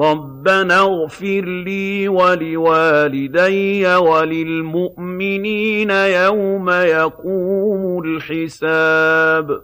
رَبَّنَا اغْفِرْ لِي وَلِوَالِدَيَّ وَلِلْمُؤْمِنِينَ يَوْمَ يَقُومُ الْحِسَابُ